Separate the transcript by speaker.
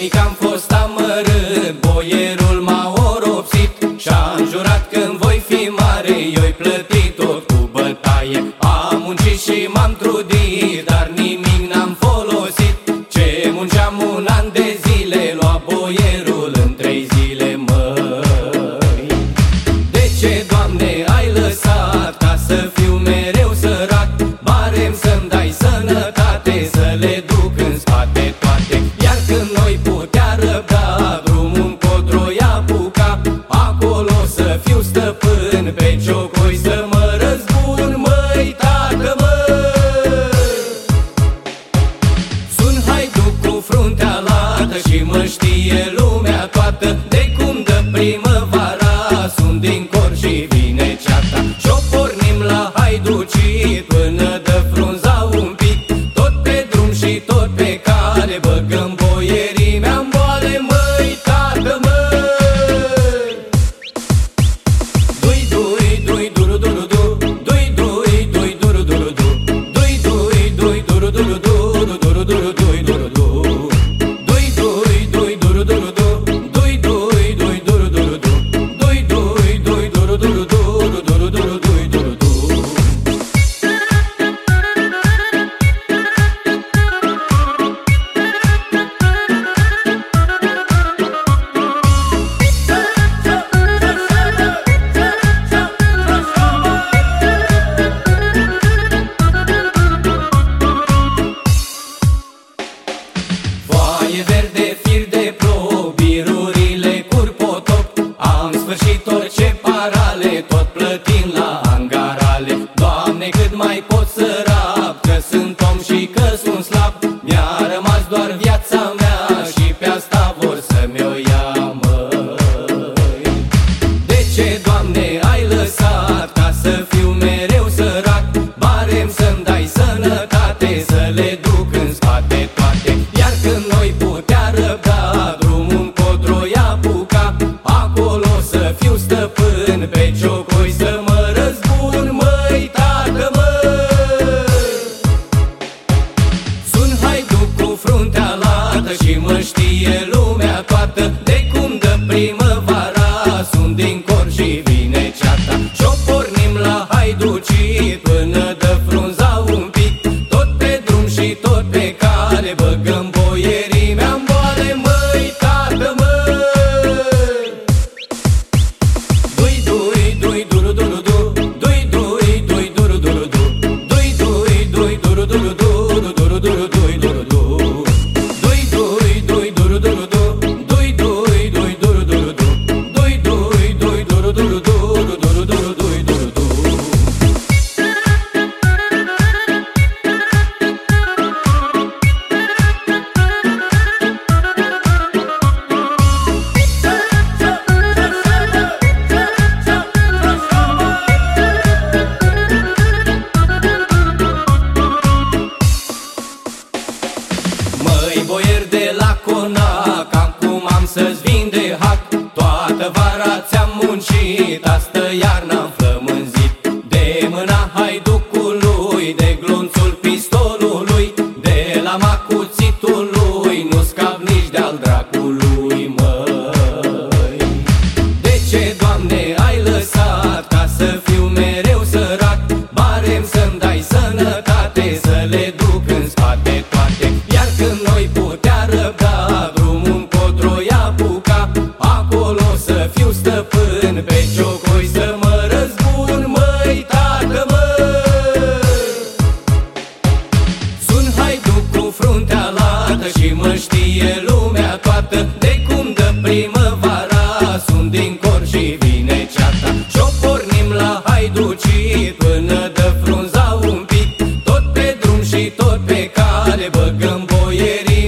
Speaker 1: Duminică am fost amă Mi-a rămas doar viața boier de la conac. Acum am să-ți vin de hac. Toată vara ți-am muncit Astă iarnă am flămânzit. De mâna haidu yeah.